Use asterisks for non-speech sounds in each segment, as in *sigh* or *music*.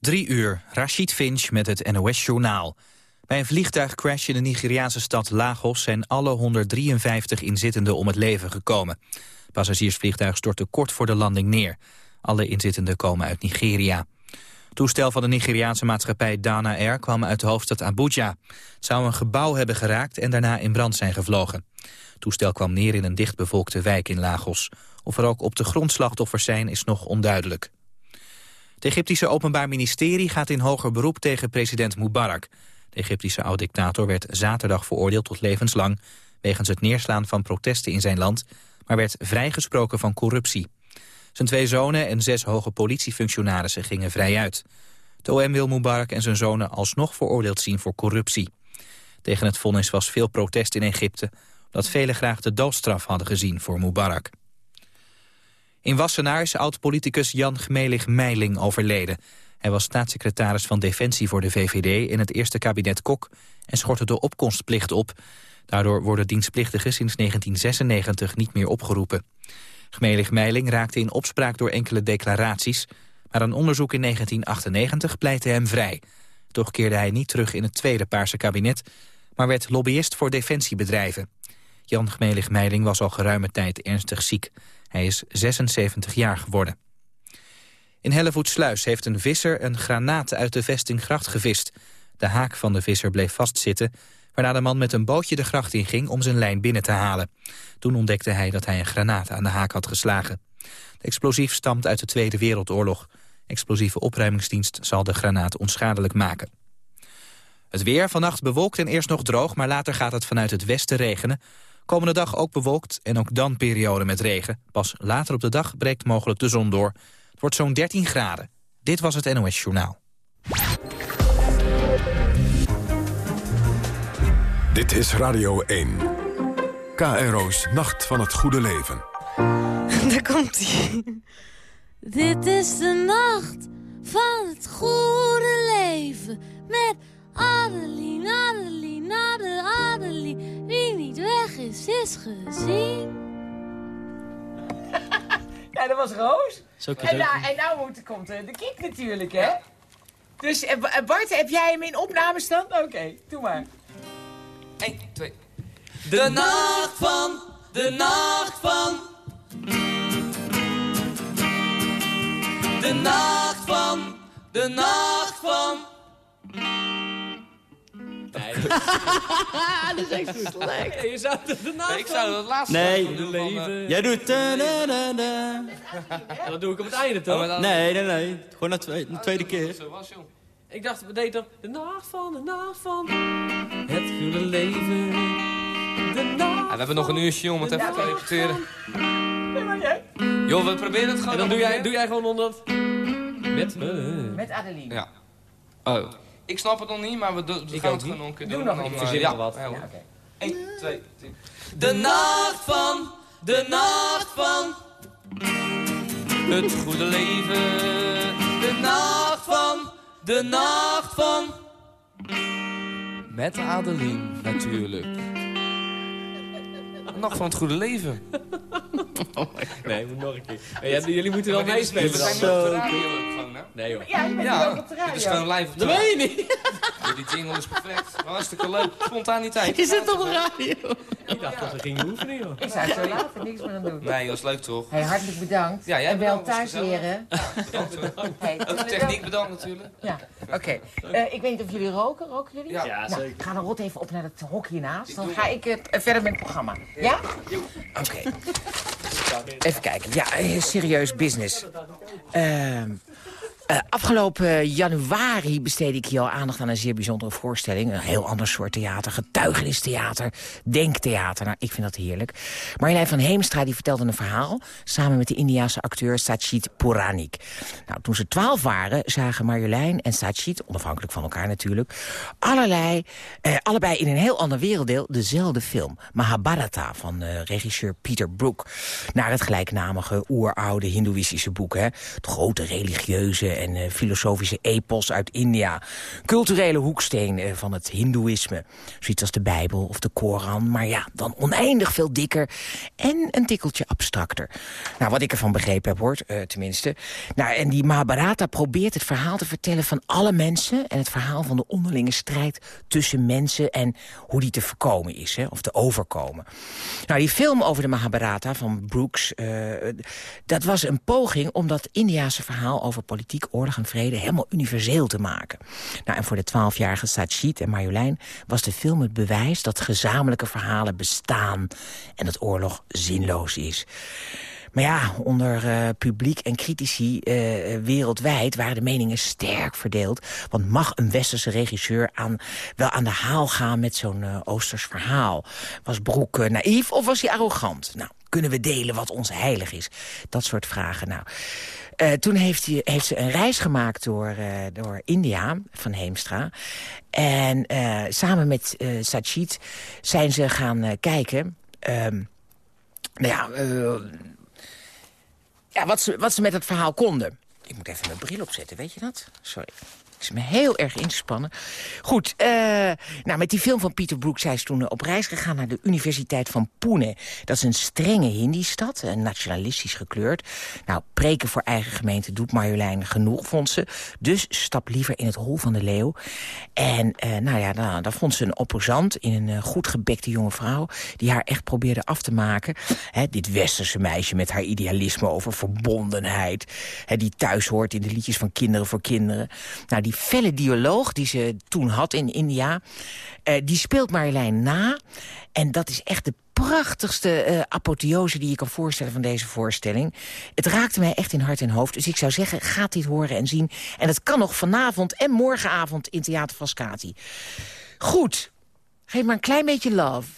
Drie uur, Rashid Finch met het NOS-journaal. Bij een vliegtuigcrash in de Nigeriaanse stad Lagos... zijn alle 153 inzittenden om het leven gekomen. Passagiersvliegtuig stortte kort voor de landing neer. Alle inzittenden komen uit Nigeria. Toestel van de Nigeriaanse maatschappij Dana Air kwam uit de hoofdstad Abuja. Het zou een gebouw hebben geraakt en daarna in brand zijn gevlogen. Het toestel kwam neer in een dichtbevolkte wijk in Lagos. Of er ook op de grond slachtoffers zijn is nog onduidelijk. Het Egyptische Openbaar Ministerie gaat in hoger beroep tegen president Mubarak. De Egyptische oud-dictator werd zaterdag veroordeeld tot levenslang... wegens het neerslaan van protesten in zijn land... maar werd vrijgesproken van corruptie. Zijn twee zonen en zes hoge politiefunctionarissen gingen vrij uit. De OM wil Mubarak en zijn zonen alsnog veroordeeld zien voor corruptie. Tegen het vonnis was veel protest in Egypte... omdat velen graag de doodstraf hadden gezien voor Mubarak. In Wassenaar is oud-politicus Jan Gmelig Meiling overleden. Hij was staatssecretaris van Defensie voor de VVD in het eerste kabinet Kok... en schortte de opkomstplicht op. Daardoor worden dienstplichtigen sinds 1996 niet meer opgeroepen. Gmelig Meiling raakte in opspraak door enkele declaraties... maar een onderzoek in 1998 pleitte hem vrij. Toch keerde hij niet terug in het tweede Paarse kabinet... maar werd lobbyist voor defensiebedrijven. Jan Gmelig Meiling was al geruime tijd ernstig ziek. Hij is 76 jaar geworden. In Hellevoetsluis heeft een visser een granaat uit de vesting gracht gevist. De haak van de visser bleef vastzitten... waarna de man met een bootje de gracht in ging om zijn lijn binnen te halen. Toen ontdekte hij dat hij een granaat aan de haak had geslagen. De explosief stamt uit de Tweede Wereldoorlog. Explosieve opruimingsdienst zal de granaat onschadelijk maken. Het weer vannacht bewolkt en eerst nog droog... maar later gaat het vanuit het westen regenen. Komende dag ook bewolkt en ook dan periode met regen. Pas later op de dag breekt mogelijk de zon door. Het wordt zo'n 13 graden. Dit was het NOS Journaal. Dit is Radio 1. KRO's Nacht van het Goede Leven. *laughs* Daar komt hij. Dit is de nacht van het goede leven. Met Adeline, Adeline, Adeline, Adeline. Wie niet weg is, is gezien. *laughs* Ja, dat was Roos. Zo En nou, en nou moet, komt de kick natuurlijk, hè? Dus eh, Ba- Bart, heb jij hem in opnamestand? Oké, doe maar. 1, 2. De nacht van, de nacht van. De nacht van, de nacht van. Nee, *laughs* *laughs* dat is echt goed lekker. je zou het de nacht Ik zou het laatste Nee. doen van, eh, Jij doet... -da -da -da. dat doe ik op het einde toch? Nee, nee, nee. Gewoon de tweede, de tweede keer. Zo was, joh. Ik dacht, we deden toch de nacht van, de nacht van. Het goede leven. De nacht. we hebben nog een uurtje om het even te repeteren. Joh, we proberen het gewoon. En dan doe jij, doe jij gewoon onder dat. Met me. Met Adeline. Ja. Oh. Ik snap het nog niet, maar we, do- we gaan het gewoon nog een keer Doe doen. nog en een keer. eh, ja. nog wat. Ja, oké. 1, 2, 3. De nacht van, de nacht van. Het goede leven. De nacht van, de nacht van. Met Adeline, natuurlijk. Nacht van het goede leven. *laughs* Nee, moet nog een keer. Ja, jullie moeten wel meespelen. We zijn nu op de radio ook gewoon, hè? Nee joh. Ja, je bent Ja, nu ook op de dit is radio. gewoon live op Dat de weet je niet. *laughs* Die jingle is perfect. Hartstikke leuk. Spontaniteit. Je zit op de radio. Ik dacht dat we gingen oefenen joh. Ik zou zo later niks meer aan doen. Nee, dat is leuk toch? Hey, hartelijk bedankt. Ja, jij en wel thuis leren. Hey, Ook de techniek bedankt natuurlijk. Ja, oké. Eh, ik weet niet of jullie roken. Roken jullie? Ja. Ja, Nou, zeker. ga dan rot even op naar het hok hiernaast. Dan ga ik eh, verder met het programma. Ja? Oké. Even kijken. Ja, eh, serieus business. Ehm, eh, afgelopen januari besteedde ik hier al aandacht aan een zeer bijzondere voorstelling. Een heel ander soort theater, getuigenistheater, denktheater. Nou, ik vind dat heerlijk. Marjolein van Heemstra die vertelde een verhaal... samen met de Indiaanse acteur Sachit Puranik. Nou, toen ze twaalf waren, zagen Marjolein en Sachit... onafhankelijk van elkaar natuurlijk... allerlei, eh, allebei in een heel ander werelddeel dezelfde film. Mahabharata van eh, regisseur Peter Brook. Naar het gelijknamige, oeroude hindoeïstische boek. Hè. Het grote religieuze en eh, filosofische epos uit India. Culturele hoeksteen eh, van het hindoeïsme. Zoiets als de Bijbel of de Koran. Maar ja, dan oneindig veel dikker en een tikkeltje abstracter. Nou, wat ik ervan begrepen heb, hoort, eh, tenminste. Nou, en die Mahabharata probeert het verhaal te vertellen van alle mensen... en het verhaal van de onderlinge strijd tussen mensen... en hoe die te voorkomen is, hè, of te overkomen. Nou, die film over de Mahabharata van Brooks... dat was een poging om dat Indiase verhaal over politiek, oorlog en vrede... helemaal universeel te maken. Nou, en voor de twaalfjarige Sajid en Marjolein was de film het bewijs... dat gezamenlijke verhalen bestaan en dat oorlog zinloos is. Maar ja, onder eh, publiek en critici eh, wereldwijd waren de meningen sterk verdeeld. Want mag een westerse regisseur aan, wel aan de haal gaan met zo'n eh, oosters verhaal? Was Broek naïef of was hij arrogant? Nou, kunnen we delen wat ons heilig is? Dat soort vragen. Nou, eh, toen heeft, hij, heeft ze een reis gemaakt door, eh, door India, van Heemstra. En eh, samen met Sajid zijn ze gaan kijken... ehm, nou ja, ja wat, ze, wat ze met het verhaal konden. Ik moet even mijn bril opzetten, weet je dat? Sorry. Zit me heel erg inspannen. Goed, eh, nou, met die film van Peter Brook zijn ze toen eh, op reis gegaan naar de Universiteit van Pune. Dat is een strenge Hindi-stad, eh, nationalistisch gekleurd. Nou, preken voor eigen gemeente doet Marjolein genoeg, vond ze. Dus stap liever in het hol van de leeuw. En eh, nou ja, dan, dan vond ze een opposant in een goed gebekte jonge vrouw... die haar echt probeerde af te maken. Dit westerse meisje met haar idealisme over verbondenheid... Die thuis hoort in de liedjes van Kinderen voor Kinderen. Nou, die felle dialoog die ze toen had in India... eh, die speelt Marjolein na. En dat is echt de prachtigste eh, apotheose die je kan voorstellen van deze voorstelling. Het raakte mij echt in hart en hoofd. Dus ik zou zeggen, ga dit horen en zien. En dat kan nog vanavond en morgenavond in Theater Frascati. Goed, geef maar een klein beetje love.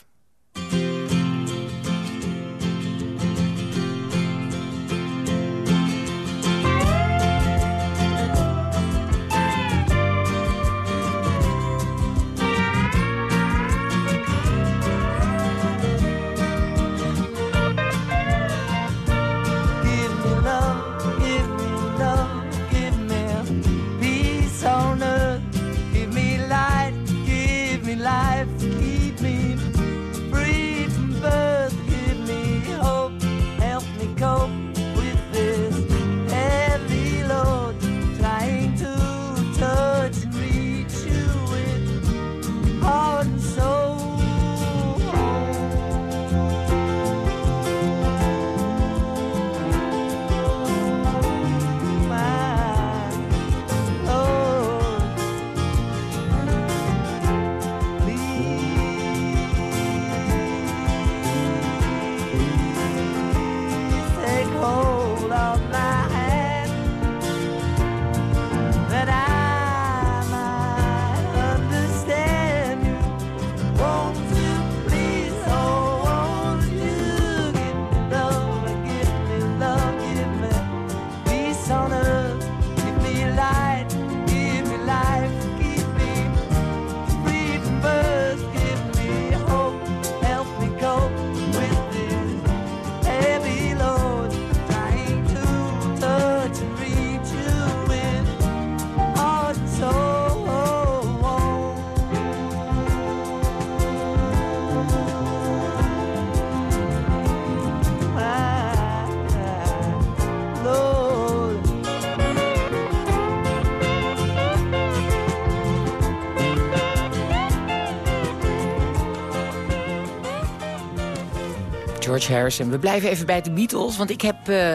George Harrison. We blijven even bij de Beatles, want ik heb eh,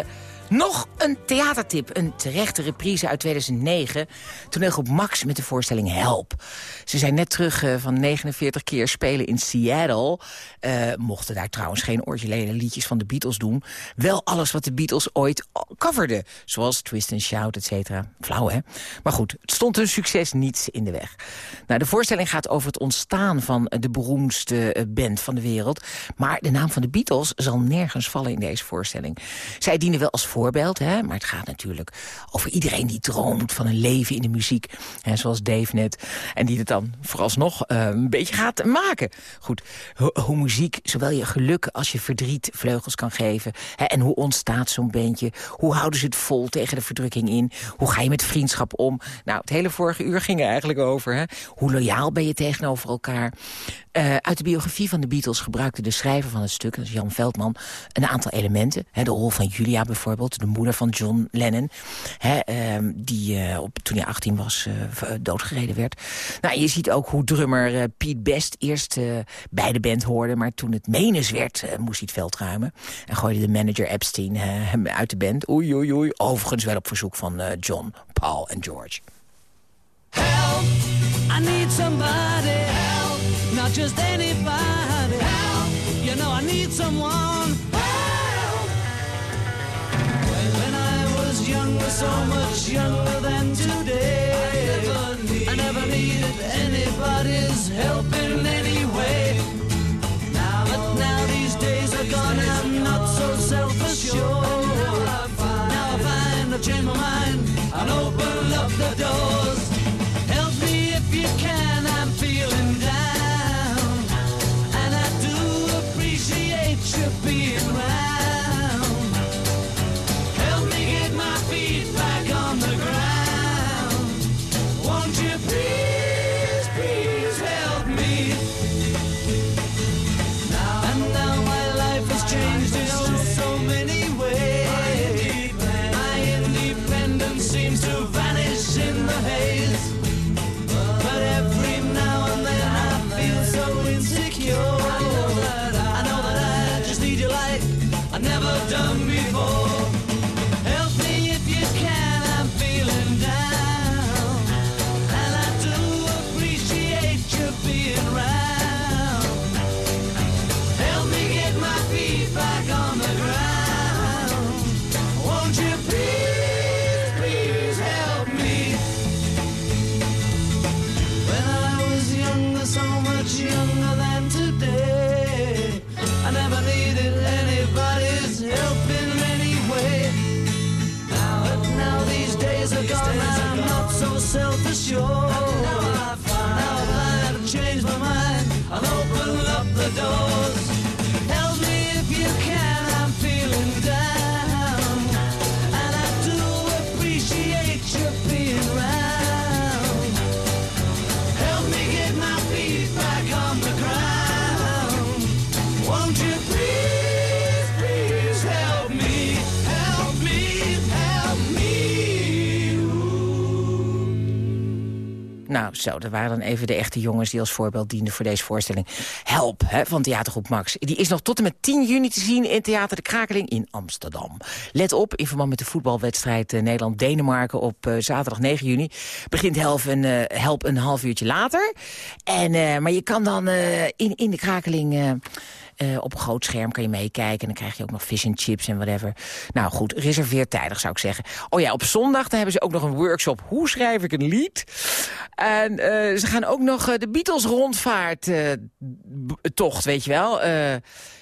nog een theatertip. Een terechte reprise uit 2009. Toneelgroep Max met de voorstelling Help. Ze zijn net terug eh, van 49 keer spelen in Seattle. Eh, mochten daar trouwens geen originele liedjes van de Beatles doen. Wel alles wat de Beatles ooit coverden. Zoals Twist and Shout, et cetera. Flauw, hè? Maar goed, het stond hun succes niets in de weg. Nou, de voorstelling gaat over het ontstaan van de beroemdste eh, band van de wereld. Maar de naam van de Beatles zal nergens vallen in deze voorstelling. Zij dienen wel als voorbeeld, hè, maar het gaat natuurlijk over iedereen die droomt van een leven in de muziek. Hè, zoals Dave net. En die het dan vooralsnog eh, een beetje gaat maken. Goed, ho- hoe muziek zowel je geluk als je verdriet vleugels kan geven. Hè, en hoe ontstaat zo'n bandje? Hoe houden ze het vol tegen de verdrukking in? Hoe ga je met vriendschap om? Nou, het hele vorige uur ging er eigenlijk over. Hè? Hoe loyaal ben je tegenover elkaar? Eh, uit de biografie van de Beatles gebruikte de schrijver van het stuk, dat is Jan Veldman, een aantal elementen. De rol van Julia bijvoorbeeld, de moeder van John Lennon, ehm, die eh, op, toen hij 18 was eh, doodgereden werd. Nou, je ziet ook hoe drummer Pete Best eerst bij de band hoorde, maar toen het menens werd, moest hij het veld ruimen. En gooide de manager Epstein hem uit de band. Oei, oei, oei. Overigens wel op verzoek van John, Paul en George. I need somebody help, not just anybody help. You know I need someone help. When I was younger, so much younger than today, I never needed anybody's help in any way. Now, but now these days are gone, I'm not so self-assured. Now I find I've changed my mind and open up the doors. yo. Zo, dat waren dan even de echte jongens die als voorbeeld dienden voor deze voorstelling. Help, hè, van theatergroep Max. Die is nog tot en met 10 juni te zien in Theater de Krakeling in Amsterdam. Let op, in verband met de voetbalwedstrijd eh, Nederland-Denemarken op eh, zaterdag 9 juni... begint Help een, eh, help een half uurtje later. En, maar je kan dan in, in de Krakeling... eh, op een groot scherm kan je meekijken. En dan krijg je ook nog fish and chips en whatever. Nou goed, reserveer tijdig zou ik zeggen. Oh ja, op zondag dan hebben ze ook nog een workshop. Hoe schrijf ik een lied? En eh, ze gaan ook nog eh, de Beatles rondvaart tocht, weet je wel,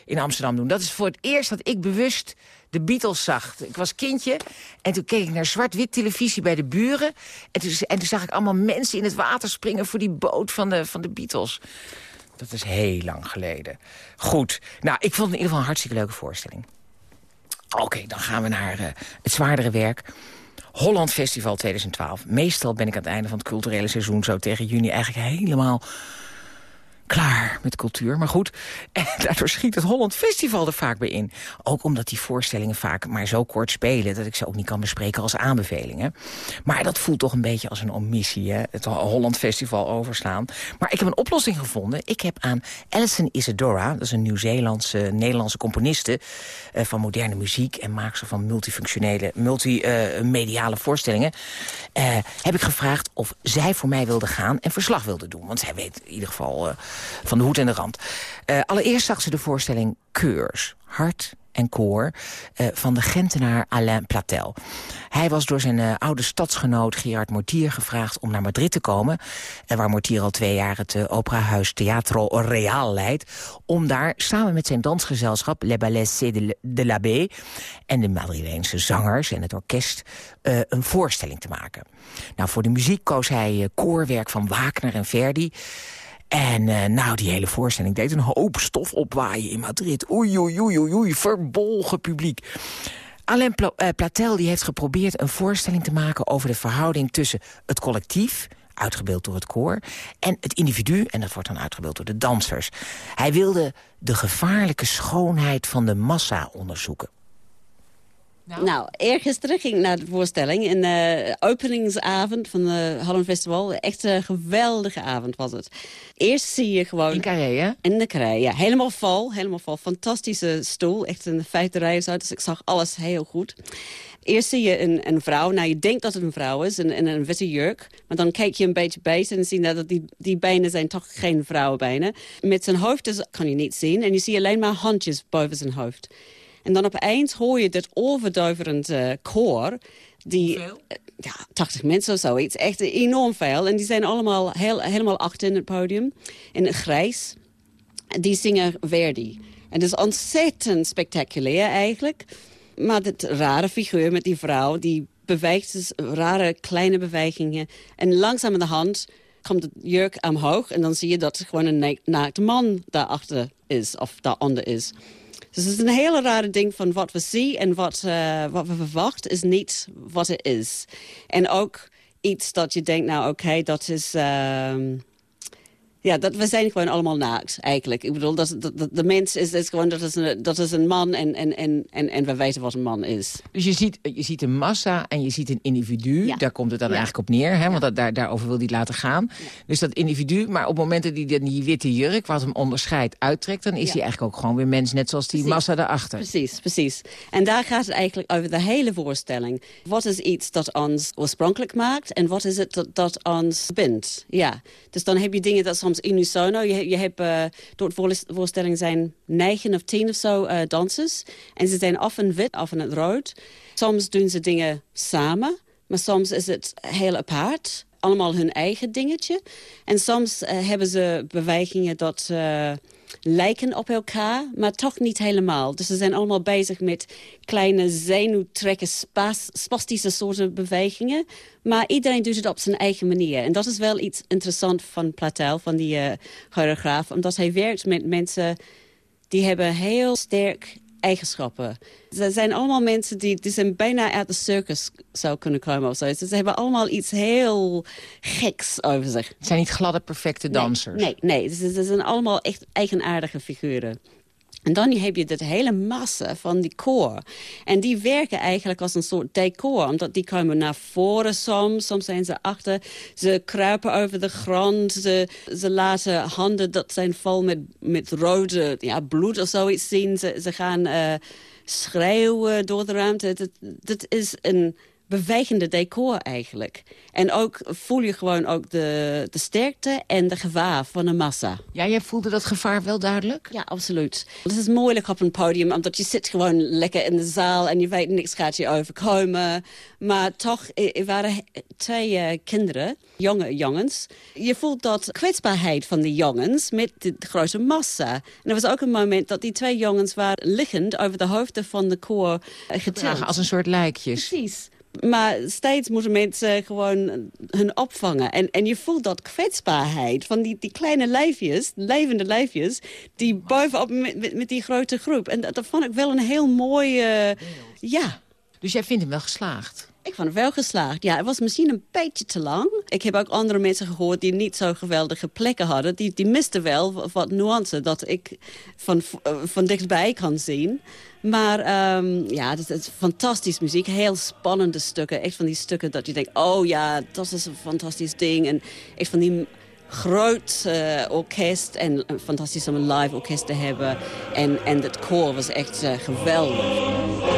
in Amsterdam doen. Dat is voor het eerst dat ik bewust de Beatles zag. Ik was kindje en toen keek ik naar zwart-wit televisie bij de buren. En toen, en toen zag ik allemaal mensen in het water springen voor die boot van de, van de Beatles. Dat is heel lang geleden. Goed. Nou, ik vond het in ieder geval een hartstikke leuke voorstelling. Oké, dan gaan we naar eh, het zwaardere werk. Holland Festival 2012. Meestal ben ik aan het einde van het culturele seizoen... zo tegen juni eigenlijk helemaal klaar met cultuur. Maar goed, *laughs* en daardoor schiet het Holland Festival er vaak bij in. Ook omdat die voorstellingen vaak maar zo kort spelen... dat ik ze ook niet kan bespreken als aanbevelingen. Maar dat voelt toch een beetje als een omissie, hè? het Holland Festival overslaan. Maar ik heb een oplossing gevonden. Ik heb aan Alison Isadora, dat is een Nieuw-Zeelandse Nederlandse componiste... eh, van moderne muziek en maakster van multifunctionele, multimediale voorstellingen... eh, heb ik gevraagd of zij voor mij wilde gaan en verslag wilde doen. Want zij weet in ieder geval eh, van de hoed en de rand. Eh, allereerst zag ze de voorstelling Keurs. Hart en koor eh, van de Gentenaar Alain Platel. Hij was door zijn eh, oude stadsgenoot Gerard Mortier gevraagd om naar Madrid te komen. En waar Mortier al twee jaar het uh, operahuis Teatro Real leidt. Om daar samen met zijn dansgezelschap Les Ballets de, de l'Abbé... en de Madrileense zangers en het orkest een voorstelling te maken. Nou, voor de muziek koos hij koorwerk van Wagner en Verdi... En uh, nou, die hele voorstelling deed een hoop stof opwaaien in Madrid. Oei, oei, oei, oei, oei verbolgen publiek. Alain uh, Platel die heeft geprobeerd een voorstelling te maken... over de verhouding tussen het collectief uitgebeeld door het koor... en het individu, en dat wordt dan uitgebeeld door de dansers. Hij wilde de gevaarlijke schoonheid van de massa onderzoeken. Nou, nou eergisteren ging ik naar de voorstelling. In de openingsavond van de Holland Festival. Echt een geweldige avond was het. Eerst zie je gewoon... In Carré, hè? In de Carré, ja. Helemaal vol, helemaal vol. Fantastische stoel. Echt een vijfde rij zo. Dus ik zag alles heel goed. Eerst zie je een, een vrouw. Nou, je denkt dat het een vrouw is. In, in een witte jurk. Maar dan kijk je een beetje beter en zie je dat die, die benen zijn toch geen vrouwenbenen. Met zijn hoofd dus, kan je niet zien. En je ziet alleen maar handjes boven zijn hoofd. En dan opeens hoor je dit overduiverend uh, koor. Die, uh, ja, 80 mensen of zoiets. Echt enorm veel. En die zijn allemaal heel, helemaal achter in het podium. In het grijs. Die zingen Verdi. En dat is ontzettend spectaculair eigenlijk. Maar dit rare figuur met die vrouw... die beweegt dus rare kleine bewegingen. En langzaam in de hand komt de jurk omhoog. En dan zie je dat er gewoon een naakte man daarachter is. Of daaronder is. Dus het is een hele rare ding van wat we zien en wat, uh, wat we verwachten is niet wat het is. En ook iets dat je denkt, nou oké, dat is... Uh, ja, dat, we zijn gewoon allemaal naakt, eigenlijk. Ik bedoel, dat, dat, de mens is, is gewoon, dat is een, dat is een man en, en, en, en, en we weten wat een man is. Dus je ziet, je ziet een massa en je ziet een individu. Ja. Daar komt het dan ja. eigenlijk op neer, hè? want dat, daar, daarover wil hij het laten gaan. Dus dat individu, maar op momenten die die witte jurk, wat hem onderscheidt, uittrekt... dan is hij eigenlijk ook gewoon weer mens, net zoals die precies. massa daarachter. Precies, precies. En daar gaat het eigenlijk over de hele voorstelling. Wat is iets dat ons oorspronkelijk maakt en wat is het dat, dat ons bindt? Ja, dus dan heb je dingen dat soms unisono. Je, je hebt, uh, door de voorstelling zijn negen of tien of zo uh, dansers. En ze zijn of in wit of in het rood. Soms doen ze dingen samen, maar soms is het heel apart. Allemaal hun eigen dingetje. En soms uh, hebben ze bewegingen dat lijken op elkaar, maar toch niet helemaal. Dus ze zijn allemaal bezig met kleine zenuwtrekken, spas, spastische soorten bewegingen. Maar iedereen doet het op zijn eigen manier. En dat is wel iets interessants van Platel, van die uh, choreograaf. Omdat hij werkt met mensen die hebben heel sterk eigenschappen. Ze zijn allemaal mensen die, die zijn bijna uit de circus zou kunnen komen. Of zo. Ze hebben allemaal iets heel geks over zich. Het zijn niet gladde, perfecte dansers. Nee, nee. nee. Ze, ze zijn allemaal echt eigenaardige figuren. En dan heb je dit hele massa van die koor. En die werken eigenlijk als een soort decor. Omdat die komen naar voren soms. Soms zijn ze achter. Ze kruipen over de grond. Ze, ze laten handen dat zijn vol met, met rode ja, bloed of zoiets zien. Ze, ze gaan uh, schreeuwen door de ruimte. Dat, dat is een bewegende decor eigenlijk. En ook voel je gewoon ook de, de sterkte en de gevaar van een massa. Ja, jij voelde dat gevaar wel duidelijk? Ja, absoluut. Het is moeilijk op een podium, omdat je zit gewoon lekker in de zaal... en je weet, niks gaat je overkomen. Maar toch, er waren twee uh, kinderen, jonge jongens. Je voelt dat kwetsbaarheid van die jongens met de grote massa. En er was ook een moment dat die twee jongens waren liggend... over de hoofden van de koor uh, getild. Als een soort lijkjes. Precies. Maar steeds moeten mensen gewoon hun opvangen. En, en je voelt dat kwetsbaarheid van die, die kleine lijfjes, levende lijfjes... die bovenop met, met, met die grote groep. En dat, dat vond ik wel een heel mooi... Uh, ja. Dus jij vindt hem wel geslaagd? Ik vond het wel geslaagd. Ja, het was misschien een beetje te lang. Ik heb ook andere mensen gehoord die niet zo geweldige plekken hadden. Die, die misten wel wat nuance dat ik van, van dichtbij kan zien. Maar um, ja, het is, fantastisch muziek. Heel spannende stukken. Echt van die stukken dat je denkt... oh ja, dat is een fantastisch ding. En echt van die groot uh, orkest. En fantastisch om een live orkest te hebben. En, en het koor was echt geweldig.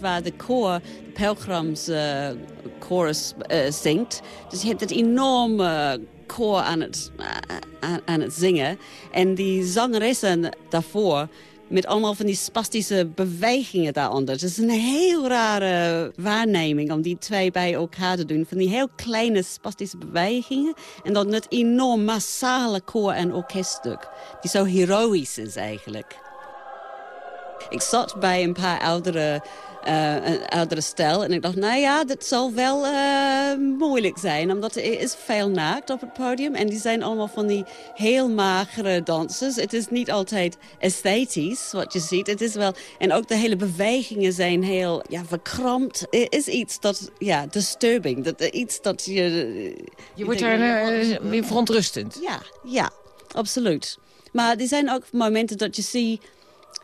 Waar de koor, de pelgrims eh, eh, zingt. Dus je hebt het enorme koor aan het, eh, aan, het zingen. En die zangeressen daarvoor met allemaal van die spastische bewegingen daaronder. Het is een heel rare waarneming om die twee bij elkaar te doen. Van die heel kleine spastische bewegingen. En dan het enorm massale koor- en orkeststuk. Die zo heroïs is eigenlijk. Ik zat bij een paar oudere, eh, een oudere stel en ik dacht, nou ja, dat zal wel eh, moeilijk zijn. Omdat er is veel naakt op het podium en die zijn allemaal van die heel magere dansers. Het is niet altijd esthetisch wat je ziet. Het is wel, en ook de hele bewegingen zijn heel ja, verkrampt. Er is iets dat, ja, disturbing. Dat, iets dat je... Je wordt daar eh, weer verontrustend. Ja, ja, absoluut. Maar er zijn ook momenten dat je ziet...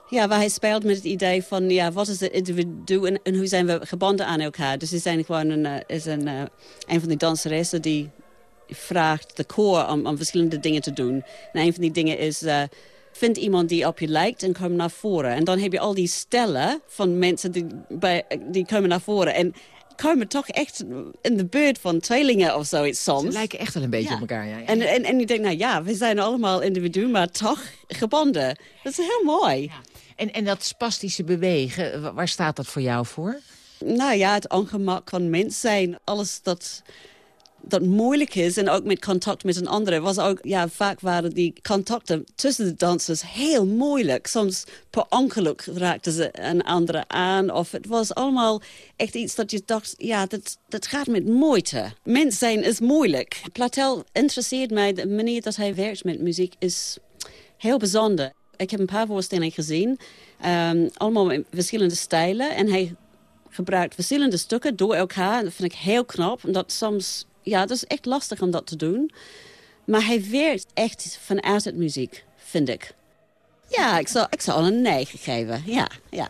Ja, waar hij speelt met het idee van... Ja, wat is het individu en, hoe zijn we gebonden aan elkaar? Dus er zijn gewoon een, eh, is een, eh, een van die danseressen die vraagt de koor om, verschillende dingen te doen. En een van die dingen is... eh, vind iemand die op je lijkt en kom naar voren. En dan heb je al die stellen van mensen die, die komen naar voren. En komen toch echt in de buurt van tweelingen of zoiets soms. Ze lijken echt wel een beetje Ja. op elkaar. Ja. En, en, en je denkt, nou ja, we zijn allemaal individuen, maar toch gebonden. Dat is heel mooi. En, en dat spastische bewegen, wa- waar staat dat voor jou voor? Nou ja, het ongemak van mens zijn. Alles dat, dat moeilijk is en ook met contact met een ander. Was ook, ja, vaak waren die contacten tussen de dansers heel moeilijk. Soms per ongeluk raakten ze een andere aan. Of het was allemaal echt iets dat je dacht, ja, dat, dat gaat met moeite. Mens zijn is moeilijk. Platel interesseert mij, de manier dat hij werkt met muziek is heel bijzonder. Ik heb een paar voorstellingen gezien, ehm, allemaal in verschillende stijlen. En hij gebruikt verschillende stukken door elkaar. En dat vind ik heel knap. En dat soms, ja, dat is echt lastig om dat te doen. Maar hij werkt echt vanuit het muziek, vind ik. Ja, ik zou, ik zou al een 9 geven. Ja, ja.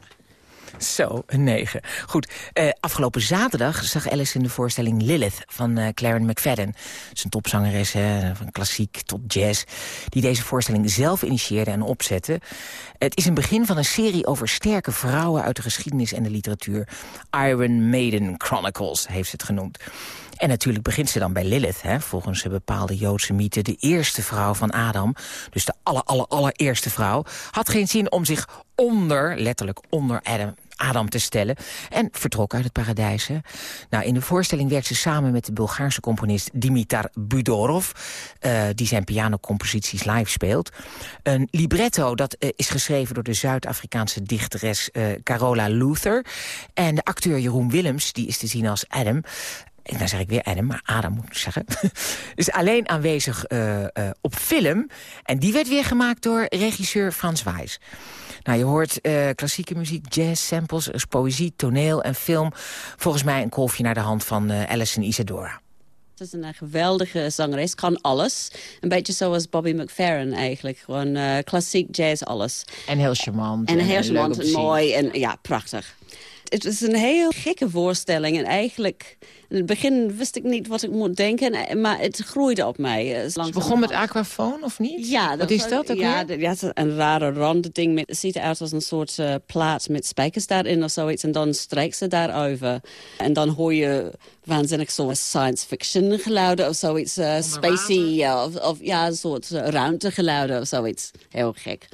Zo, een negen. Goed, eh, afgelopen zaterdag zag Alice in de voorstelling Lilith van eh Claren McFadden. Dat is topzangeres, hè, van klassiek tot jazz, die deze voorstelling zelf initieerde en opzette. Het is een begin van een serie over sterke vrouwen uit de geschiedenis en de literatuur. Iron Maiden Chronicles heeft ze het genoemd. En natuurlijk begint ze dan bij Lilith, hè, volgens een bepaalde Joodse mythe... de eerste vrouw van Adam, dus de aller, aller, allereerste vrouw... had geen zin om zich onder, letterlijk onder Adam, Adam te stellen... en vertrok uit het paradijs. Hè. Nou, in de voorstelling werkt ze samen met de Bulgaarse componist Dimitar Budorov... eh, die zijn pianocomposities live speelt. Een libretto dat eh, is geschreven door de Zuid-Afrikaanse dichteres eh, Carola Luther... en de acteur Jeroen Willems, die is te zien als Adam... En dan zeg ik weer Adam, maar Adam moet ik zeggen. *laughs* is alleen aanwezig eh, eh, op film. En die werd weer gemaakt door regisseur Frans Wijs. Nou, je hoort eh, klassieke muziek, jazz, samples, poëzie, toneel en film. Volgens mij een kolfje naar de hand van eh Alison Isadora. Het is een geweldige zangeres, kan alles. Een beetje zoals Bobby McFerrin eigenlijk. Gewoon klassiek jazz, alles. En heel charmant. En heel charmant en zien. mooi en ja, prachtig. Het is een heel gekke voorstelling. En eigenlijk, in het begin wist ik niet wat ik moet denken. en- Maar het groeide op mij. eh, Ze begon met aquafoon, of niet? Ja, Wat is dat ook ja, weer? dat- ja, het een rare ronde ding. Met, het ziet eruit als een soort eh, plaat met spijkers daarin of zoiets. En dan strijkt ze daarover. En dan hoor je waanzinnig soort science fiction geluiden of zoiets. eh spacey, of, of ja, een soort eh, ruimtegeluiden of zoiets. Heel gek.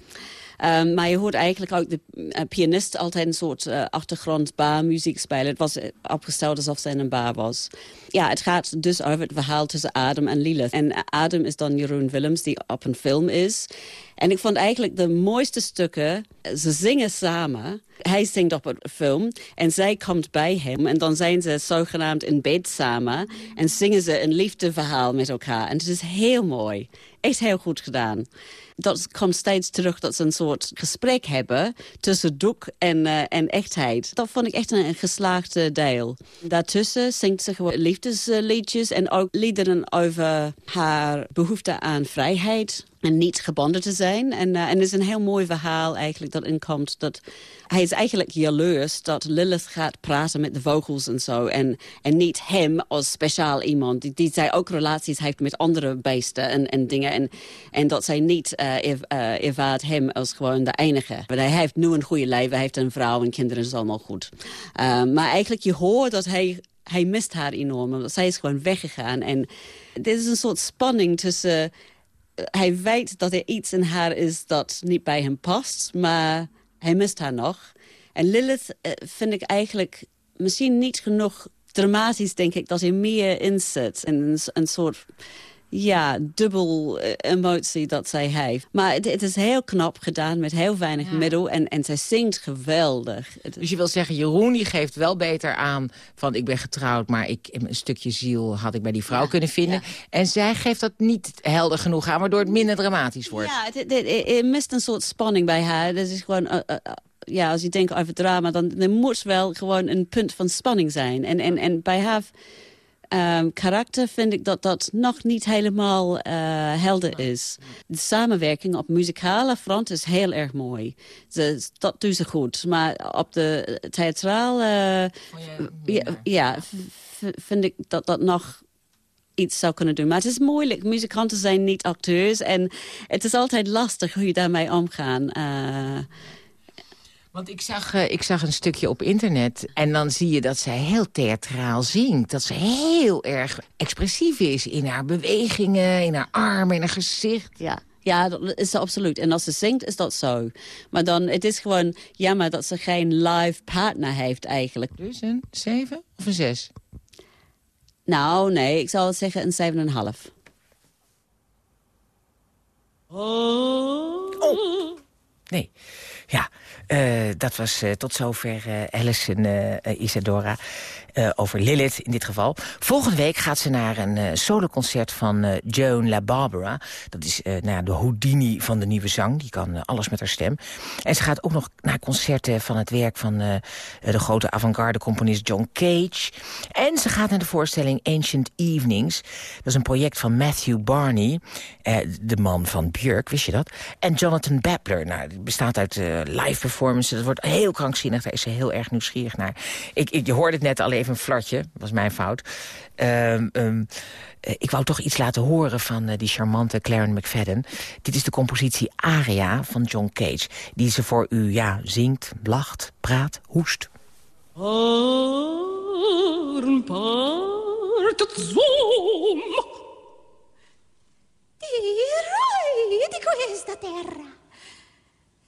Um, maar je hoort eigenlijk ook de uh, pianist altijd een soort uh, achtergrond barmuziek spelen. Het was opgesteld alsof ze in een bar was. Ja, het gaat dus over het verhaal tussen Adam en Lilith. En Adam is dan Jeroen Willems, die op een film is. En ik vond eigenlijk de mooiste stukken, ze zingen samen. Hij zingt op het film en zij komt bij hem. En dan zijn ze zogenaamd in bed samen. En zingen ze een liefdeverhaal met elkaar. En het is heel mooi. Echt heel goed gedaan. Dat komt steeds terug dat ze een soort gesprek hebben tussen doek en, uh, en echtheid. Dat vond ik echt een, een geslaagde deel. Daartussen zingt ze gewoon liefdesliedjes en ook liederen over haar behoefte aan vrijheid. en niet gebonden te zijn. En, eh, en er is een heel mooi verhaal eigenlijk dat inkomt. Dat hij is eigenlijk jaloers dat Lilith gaat praten met de vogels en zo. En, en niet hem als speciaal iemand. Die, die zij ook relaties heeft met andere beesten en, en dingen. En, en dat zij niet eh eh, ervaart hem als gewoon de enige. Want hij heeft nu een goede leven. Hij heeft een vrouw en kinderen. is allemaal goed. Maar eigenlijk je hoort dat hij hij mist haar enorm. Want zij is gewoon weggegaan. En dit is een soort spanning tussen... eh, hij weet dat er iets in haar is dat niet bij hem past. Maar hij mist haar nog. En Lilith eh, vind ik eigenlijk misschien niet genoeg dramatisch, denk ik. Dat er meer in zit. En een soort ja, dubbel eh, emotie dat zij heeft. Maar het, het is heel knap gedaan met heel weinig middel. En, en zij zingt geweldig. Dus je wil zeggen, Jeroen die geeft wel beter aan van ik ben getrouwd, maar ik, een stukje ziel had ik bij die vrouw kunnen vinden. En zij geeft dat niet helder genoeg aan, waardoor het minder dramatisch wordt. Ja, het, het, het- het mist een soort spanning bij haar. Dat is gewoon, eh, eh, ja, als je denkt over drama, dan er moet wel gewoon een punt van spanning zijn. En, en, en bij haar ehm, karakter vind ik dat dat nog niet helemaal eh, helder is. De samenwerking op muzikale front is heel erg mooi. Ze, dat doen ze goed. Maar op de theatraal, eh, ja, vind ik dat dat nog iets zou kunnen doen. Maar het is moeilijk. Muzikanten zijn niet acteurs. En het is altijd lastig hoe je daarmee omgaan. Eh, Want ik zag, eh, ik zag een stukje op internet en dan zie je dat zij heel theatraal zingt. Dat ze heel erg expressief is in haar bewegingen, in haar armen, in haar gezicht. ja. ja, dat is ze absoluut. En als ze zingt, is dat zo. Maar dan, het is gewoon jammer dat ze geen live partner heeft eigenlijk. Dus een zeven of een zes? Nou, nee, ik zou zeggen een 7,5. Nee. Ja, eh, dat was eh, tot zover eh Alice en Isadora. over Lilith in dit geval. Volgende week gaat ze naar een soloconcert van Joan La Barbara. Dat is nou de Houdini van de nieuwe zang. Die kan alles met haar stem. En ze gaat ook nog naar concerten van het werk van de grote avant-garde componist John Cage. En ze gaat naar de voorstelling Ancient Evenings. Dat is een project van Matthew Barney, de man van Björk, wist je dat? En Jonathan Babbler. Nou, bestaat uit eh, live performances. Dat wordt heel krankzinnig. Daar is ze heel erg nieuwsgierig naar. Ik, ik, je hoorde het net al even een flatje. Dat was mijn fout. Ehm, ehm, eh, ik wou toch iets laten horen van eh, die charmante Claren McFadden. Dit is de compositie Aria van John Cage. Die ze voor u ja, zingt, lacht, praat, hoest. Zoom. Direi di questa terra.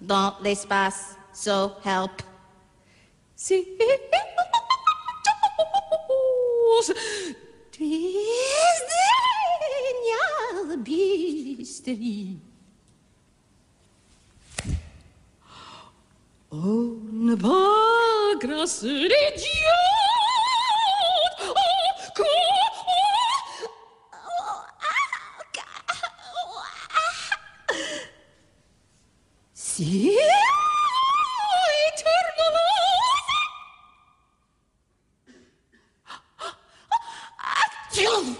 dans l'espace. So help. Oh, ne pas grâce les dieux! Sì, eterno Action!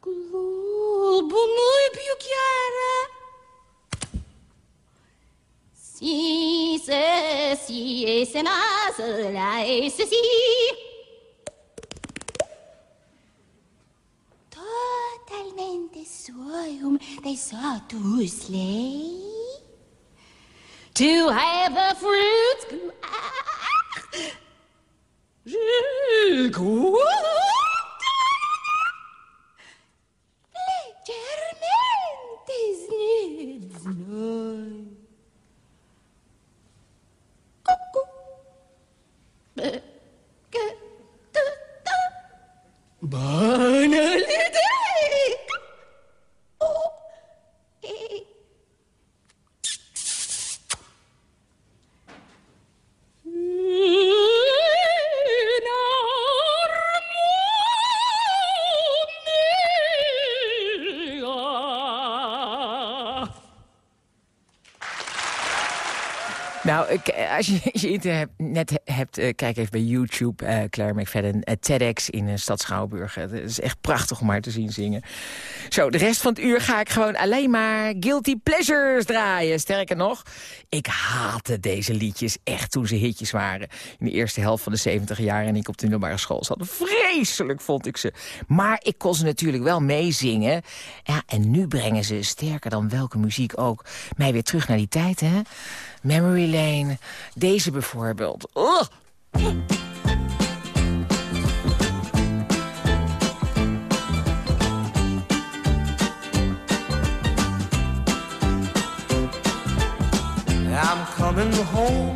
Glul, bu muy büyük. Si, se, si, se, na, se, la, se, si, To have als je als *laughs* je internet net hebt, eh, kijk even bij YouTube. eh Claire McFadden, eh, TEDx in uh, Stad Schouwburg. Het is echt prachtig om haar te zien zingen. Zo, de rest van het uur ga ik gewoon alleen maar Guilty Pleasures draaien. Sterker nog, ik haatte deze liedjes echt toen ze hitjes waren. In de eerste helft van de 70 jaar en ik op de middelbare school zat. Vreselijk vond ik ze. Maar ik kon ze natuurlijk wel meezingen. Ja, en nu brengen ze, sterker dan welke muziek ook, mij weer terug naar die tijd, hè? Memory Lane. Deze bijvoorbeeld. Ugh. I'm coming home,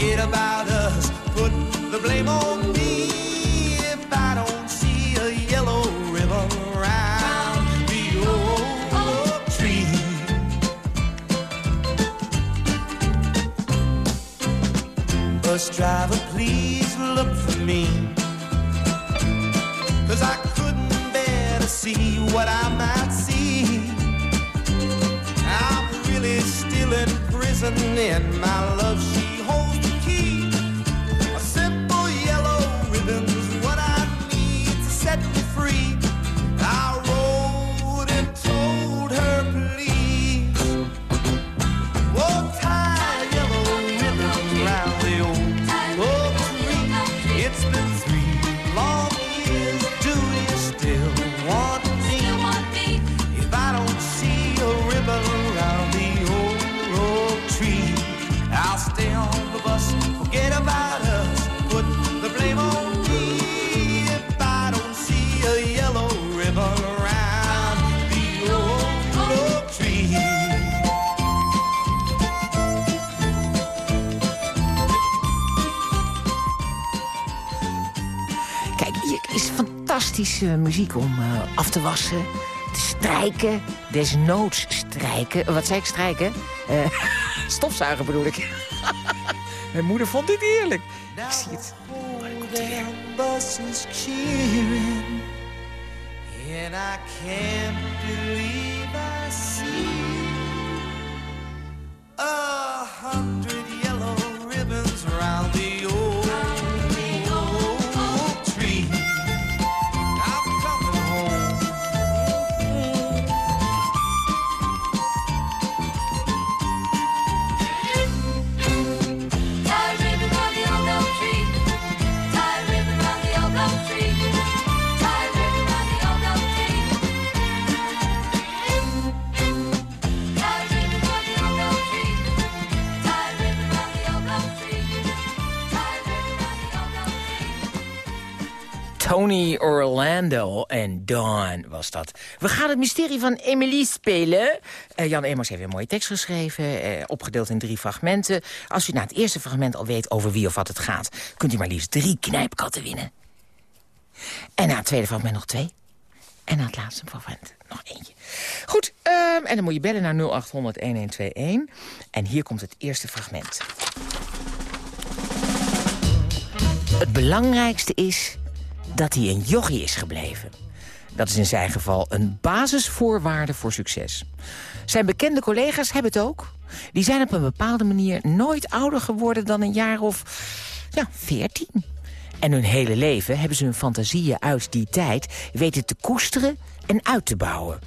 forget about us, put the blame on me. If I don't see a yellow ribbon around the old tree. Bus driver, please look for me. Cause I couldn't bear to see what I might see. I'm really still in prison, and my love, muziek om eh, af te wassen, te strijken, desnoods strijken. Wat zei ik, strijken? Eh, *laughs* stofzuigen bedoel ik. *laughs* Mijn moeder vond dit heerlijk. Ik zie het. Cheering, and I can't believe Tony Orlando en Dawn was dat. We gaan het mysterie van Emily spelen. Eh, Jan Emmers heeft een mooie tekst geschreven, eh, opgedeeld in drie fragmenten. Als u na het eerste fragment al weet over wie of wat het gaat... kunt u maar liefst drie knijpkatten winnen. En na het tweede fragment nog twee. En na het laatste fragment nog eentje. Goed, ehm, en dan moet je bellen naar 0800-1121. En hier komt het eerste fragment. Het belangrijkste is dat hij een jochie is gebleven. Dat is in zijn geval een basisvoorwaarde voor succes. Zijn bekende collega's hebben het ook. Die zijn op een bepaalde manier nooit ouder geworden dan een jaar of ja, veertien. En hun hele leven hebben ze hun fantasieën uit die tijd weten te koesteren en uit te bouwen.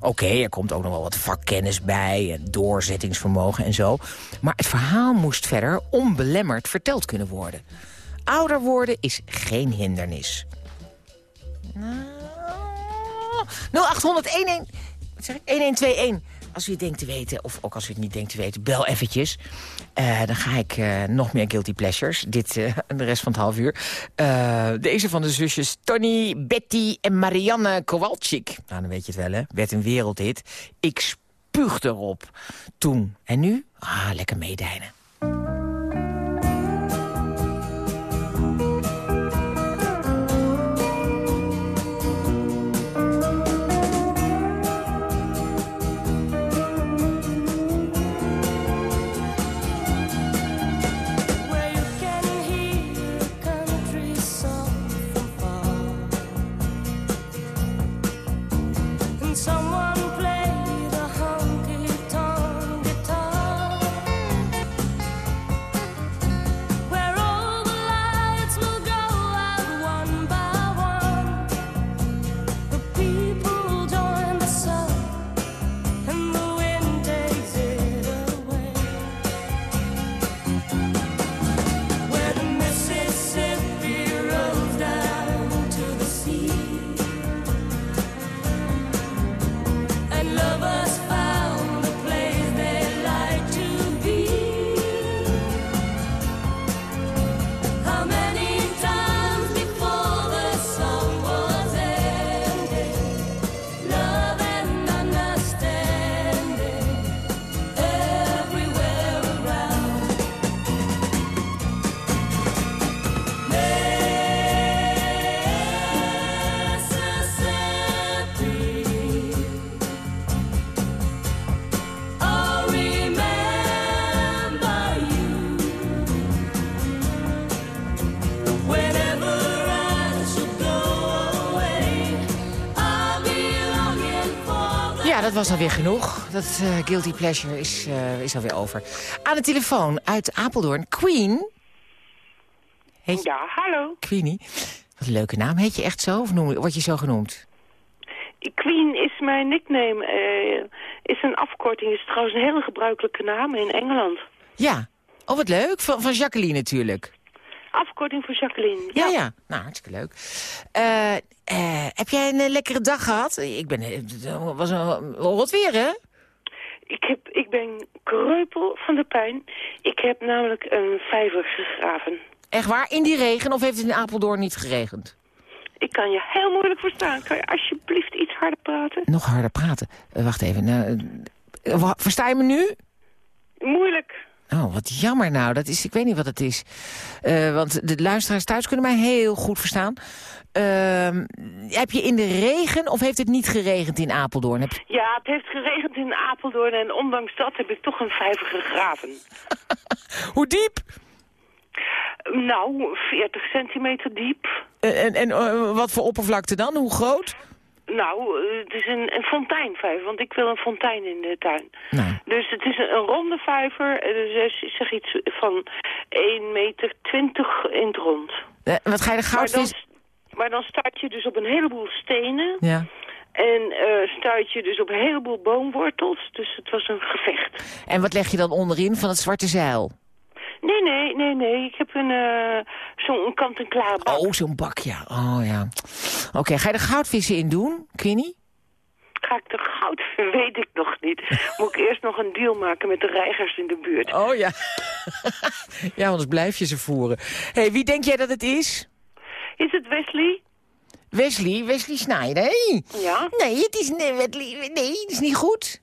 Oké, er komt ook nog wel wat vakkennis bij en doorzettingsvermogen en zo. Maar het verhaal moest verder onbelemmerd verteld kunnen worden. Ouder worden is geen hindernis. Nou, 0800 wat zeg ik? 1121. Als u het denkt te weten, of ook als u het niet denkt te weten, bel eventjes. Eh, dan ga ik eh, nog meer Guilty Pleasures, dit eh, de rest van het half uur. Deze van de zusjes Tony, Betty en Marianne Kowalczyk. Nou, dan weet je het wel, hè. Werd een wereldhit. Ik spuug erop. Toen. En nu? Ah, lekker meedijnen. Dat was alweer genoeg. Dat eh, Guilty Pleasure is, eh, is alweer over. Aan de telefoon uit Apeldoorn, Queen. Heet Ja, hallo. Queenie. Wat een leuke naam. Heet je echt zo of noem, word je zo genoemd? Queen is mijn nickname. eh, is een afkorting. Is trouwens een hele gebruikelijke naam in Engeland. Ja. Oh, wat leuk. Van, van Jacqueline natuurlijk. Afkorting voor Jacqueline. Ja, ja. Nou, hartstikke leuk. Eh, heb jij een eh, lekkere dag gehad? Ik ben... eh, Het was een rot weer, hè? Ik, heb, ik ben kreupel van de pijn. Ik heb namelijk een vijver gegraven. Echt waar? In die regen? Of heeft het in Apeldoorn niet geregend? Ik kan je heel moeilijk verstaan. Kan je alsjeblieft iets harder praten? Nog harder praten. Wacht even. Nou, versta je me nu? Moeilijk. Oh, wat jammer nou. Dat is, ik weet niet wat het is. Want de luisteraars thuis kunnen mij heel goed verstaan. Ehm, heb je in de regen of heeft het niet geregend in Apeldoorn? Heb... Ja, het heeft geregend in Apeldoorn en ondanks dat heb ik toch een vijver gegraven. *laughs* Hoe diep? Nou, 40 centimeter diep. Eh, en en eh, wat voor oppervlakte dan? Hoe groot? Nou, eh, het is een, een fonteinvijver, want ik wil een fontein in de tuin. Nou. Dus het is een, een ronde vijver, eh, dus zeg iets van 1 meter 20 in het rond. Eh, wat ga je de goudvis... maar dan start je dus op een heleboel stenen Ja. en eh stuit je dus op een heleboel boomwortels. Dus het was een gevecht. En wat leg je dan onderin van het zwarte zeil? Nee, nee, nee, nee. Ik heb een eh zo'n kant-en-klaar bak. Oh, zo'n bak, ja. Oh, ja. Oké, ga je er goudvissen in doen, Queenie? Ga ik er goud *laughs* weet ik nog niet. Moet ik eerst nog een deal maken met de reigers in de buurt. Oh ja. *laughs* ja, anders blijf je ze voeren. hey, wie denk jij dat het is? Is het Wesley? Wesley, Wesley. Nee. Ja? Nee, het is, nee, Wesley- nee, het is niet goed.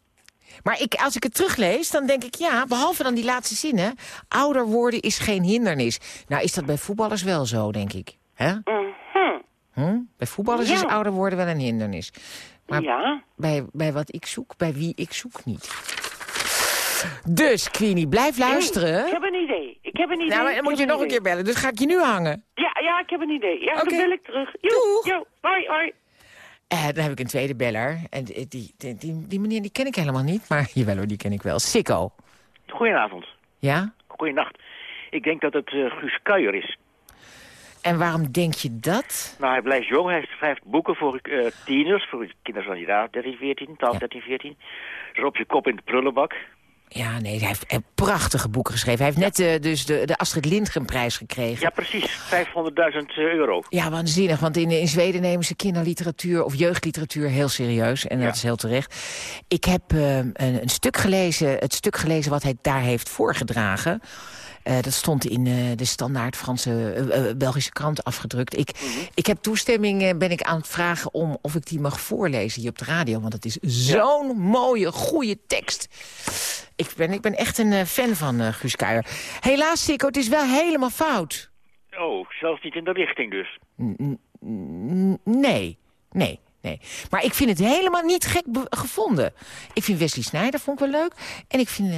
Maar ik, als ik het teruglees, dan denk ik, ja, behalve dan die laatste zinnen... ouder worden is geen hindernis. Nou, is dat bij voetballers wel zo, denk ik. Hè? Mhm. Hm? Bij voetballers is ouder worden wel een hindernis. Maar Ja. bij, bij wat ik zoek, bij wie ik zoek niet. Dus, Queenie, blijf luisteren. Ik heb een idee. Ik heb een idee. Nou, maar dan moet je nog een keer bellen, dus ga ik je nu hangen. Ja, ja, ik heb een idee. Ja, dan bel ik terug. Jo, jo, hoi, hoi. Eh, dan heb ik een tweede beller. En die, die, die, die, die meneer die ken ik helemaal niet, maar *laughs* jawel hoor, die ken ik wel. Sikko. Goedenavond. Ja? Goedenacht. Ik denk dat het eh, Guus Kuijer is. En waarom denk je dat? Nou, hij blijft jong. Hij schrijft boeken voor eh, tieners, voor kinderen van ja, 13, 14, 12, 13, 14. Dus op je kop in de prullenbak. Ja, nee, hij heeft eh, prachtige boeken geschreven. Hij heeft net eh, dus de, de Astrid Lindgren-prijs gekregen. Ja, precies. 500.000 euro. Ja, waanzinnig. Want in, in Zweden nemen ze kinderliteratuur of jeugdliteratuur heel serieus. En dat is heel terecht. Ik heb eh, een, een stuk gelezen, het stuk gelezen wat hij daar heeft voorgedragen. Eh, dat stond in eh, de standaard Franse, eh, Belgische krant afgedrukt. Ik, ik heb toestemming, ben ik aan het vragen om of ik die mag voorlezen hier op de radio. Want het is zo'n mooie, goede tekst. Ik ben, ik ben echt een fan van eh Guus Kuijer. Helaas, Sikko, het is wel helemaal fout. Oh, zelfs niet in de richting dus. N- Nee, nee, nee. Maar ik vind het helemaal niet gek gevonden. Ik vind Wesley Snijder vond ik wel leuk. En ik vind eh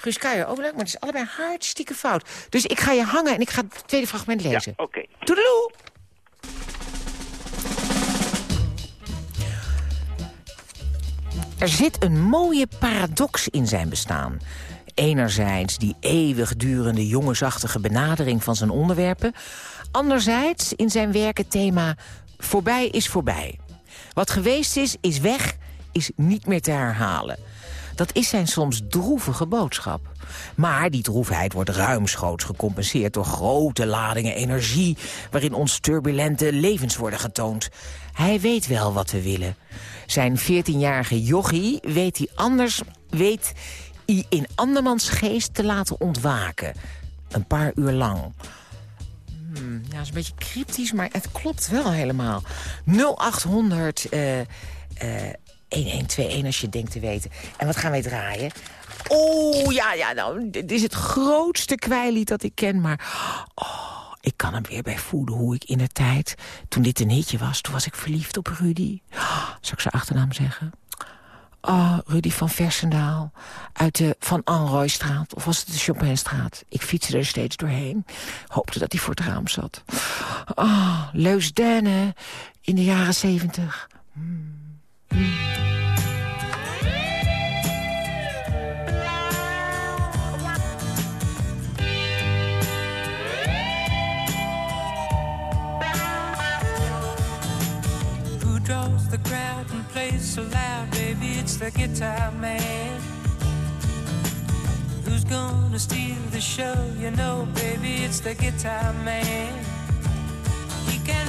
Guus Kuijer ook leuk. Maar het is allebei hartstikke fout. Dus ik ga je hangen en ik ga het tweede fragment lezen. Ja, oké. Toedeloe! Er zit een mooie paradox in zijn bestaan. Enerzijds die eeuwigdurende jongensachtige benadering van zijn onderwerpen. Anderzijds in zijn werk het thema voorbij is voorbij. Wat geweest is, is weg, is niet meer te herhalen. Dat is zijn soms droevige boodschap. Maar die droefheid wordt ruimschoots gecompenseerd door grote ladingen energie... waarin ons turbulente levens worden getoond. Hij weet wel wat we willen. Zijn 14-jarige jochie weet hij anders... weet hij in andermans geest te laten ontwaken. Een paar uur lang. Hmm, ja, dat is een beetje cryptisch, maar het klopt wel helemaal. 0800 eh, eh, 1121 als je denkt te weten. En wat gaan wij draaien? Oh, ja, ja, nou, dit is het grootste kwijlied dat ik ken, maar... Oh, ik kan hem weer bij voelen hoe ik in de tijd... toen dit een hitje was, toen was ik verliefd op Rudy. Oh, zal ik zijn achternaam zeggen? Oh, Rudy van Versendaal. Uit de Van Anrooystraat. Of was het de Chopinstraat? Ik fietste er steeds doorheen. Hoopte dat hij voor het raam zat. Oh, Leusden in de jaren zeventig. Who steal the show? You know, baby, it's the guitar man. He can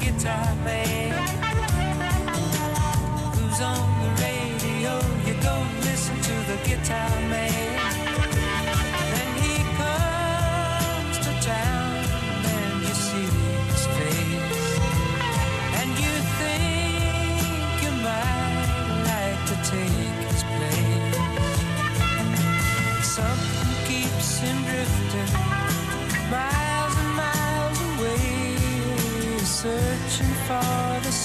guitar man. Who's on the radio? You go listen to the guitar man.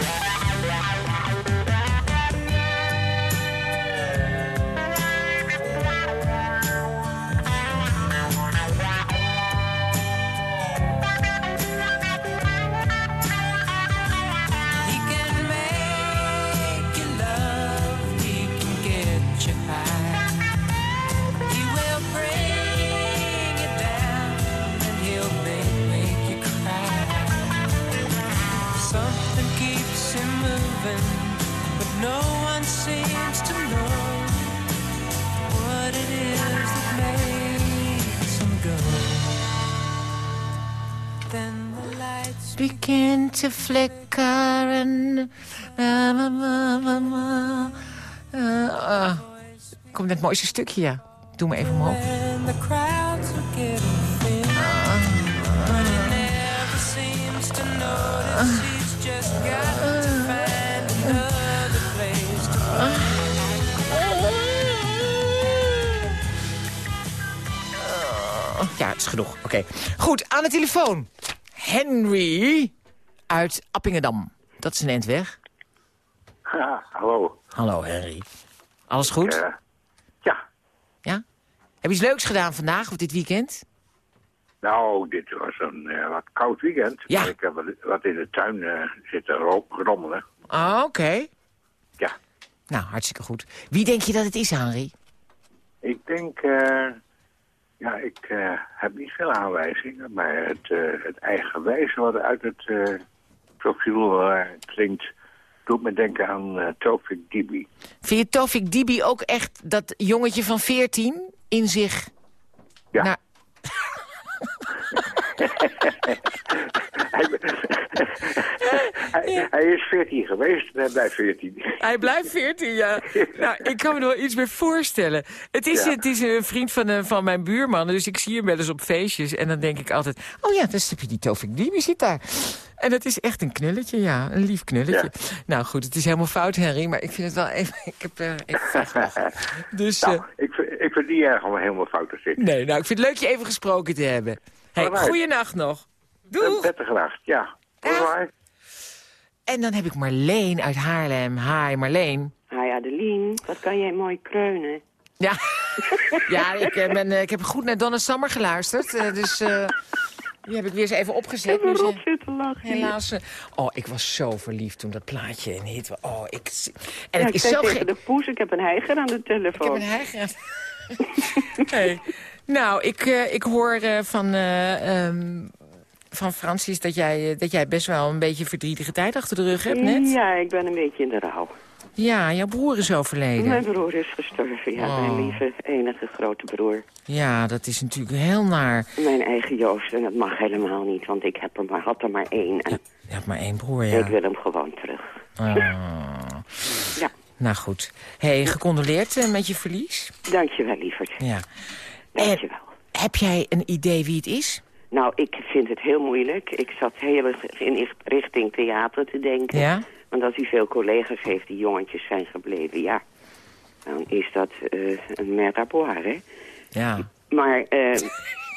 Yeah. Begin to flicker and... na. Eh, ah. Komt net het mooiste stukje, ja. Doe maar even omhoog. ja, het is genoeg. Oké. Goed, aan de telefoon. Henry uit Appingedam. Dat is een eind weg. Ja, hallo. Hallo, Henry. Alles goed? Ja. Ja? Heb je iets leuks gedaan vandaag of dit weekend? Nou, dit was een eh, wat koud weekend. Ja. Maar ik heb wat, in de tuin eh, zitten ro- rommelen. Ah, oké. Ja. Nou, hartstikke goed. Wie denk je dat het is, Henry? Ik denk, eh, ja, ik eh, heb niet veel aanwijzingen, maar het, eh, het eigenwijze wat uit het eh, profiel klinkt, doet me denken aan uh, Tofik Dibi. Vind je Tofik Dibi ook echt dat jongetje van 14 in zich... Ja. *laughs* hij, hij is 14 geweest en hij blijft 14. Hij blijft 14, ja. Nou, ik kan me wel iets meer voorstellen. Het is, Ja. het is een vriend van, eh, van mijn buurman, dus ik zie hem wel eens op feestjes. En dan denk ik altijd, oh ja, daar heb je die Tofik Dibi zit daar. En dat is echt een knulletje, ja. Een lief knulletje. Nou goed, het is helemaal fout, Henry, maar ik vind het wel even... Ik heb er even van gelachen. Dus, nou, eh, ik, vind- ik vind het niet erg om helemaal fout te zitten. nee, nou, ik vind het leuk je even gesproken te hebben. Hey, goeienacht nog. Een prettige nacht, ja. En dan heb ik Marleen uit Haarlem. Hi, Marleen. Hi Adeline, wat kan jij mooi kreunen. Ja, *laughs* ja ik, eh, ben, eh, ik heb goed naar Donna Summer geluisterd. eh, dus die heb ik weer eens even opgezet. Nu ze- zitten lachen. Helaas. oh, ik was zo verliefd toen dat plaatje in hit. was. Oh, ik... En Ja, het ik is zo tegen de poes, ik heb een heiger aan de telefoon. Ik heb een heiger aan- *laughs* hey. Nou, ik, ik hoor van, eh, ehm, van Francis dat jij, eh, dat jij best wel een beetje verdrietige tijd achter de rug hebt net. Ja, ik ben een beetje in de rouw. Ja, jouw broer is overleden. Mijn broer is gestorven, ja. Oh. Mijn lieve, enige grote broer. Ja, dat is natuurlijk heel naar. Mijn eigen Joost, en dat mag helemaal niet, want ik heb er maar, had er maar één. En Je hebt maar één broer, ja. ik wil hem gewoon terug. Ah. Ja. Nou goed. hey, gecondoleerd eh, met je verlies. Dankjewel, lieverd. Ja. Dankjewel. Heb jij een idee wie het is? Nou, ik vind het heel moeilijk. Ik zat heel erg in richting theater te denken. Ja? Want als hij veel collega's heeft die jongetjes zijn gebleven, ja... dan is dat eh, een boire, hè? Ja. Maar, eh,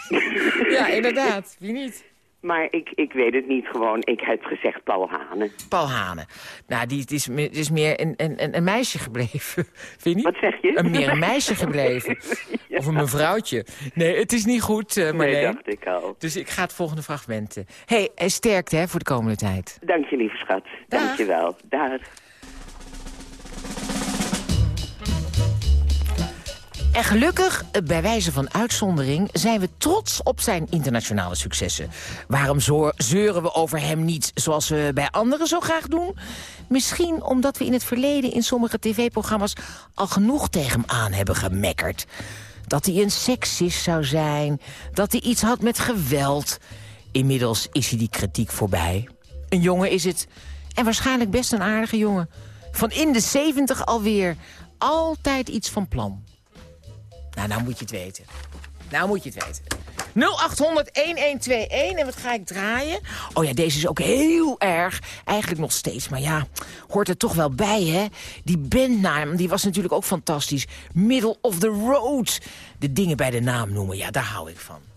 *laughs* Ja, inderdaad. Wie niet? Maar ik, ik weet het niet gewoon. Ik heb gezegd Paul Hane. Paul Hane. Nou, die het is, me- is meer een, een, een- meisje gebleven. *laughs* Vind je? Wat zeg je? Een meer een *laughs* meisje gebleven. Of een mevrouwtje. Nee, het is niet goed, eh Marleen. Nee, dacht ik al. Dus ik ga het volgende fragment. eh. hey, eh, sterkte hè, voor de komende tijd. Dank je, lieve schat. Dank je wel. Dag. En gelukkig, eh, bij wijze van uitzondering, zijn we trots op zijn internationale successen. Waarom zeuren we over hem niet zoals we bij anderen zo graag doen? Misschien omdat we in het verleden in sommige tv-programma's al genoeg tegen hem aan hebben gemekkerd. Dat hij een seksist zou zijn, dat hij iets had met geweld. Inmiddels is hij die kritiek voorbij. Een jongen is het. En waarschijnlijk best een aardige jongen. Van in de zeventig alweer. Altijd iets van plan. Nou, nou moet je het weten. Nou moet je het weten. 0800-1121. En wat ga ik draaien? Oh ja, deze is ook heel erg. Eigenlijk nog steeds, maar ja, hoort er toch wel bij, hè? Die bandnaam, die was natuurlijk ook fantastisch. Middle of the road. De dingen bij de naam noemen, ja, daar hou ik van.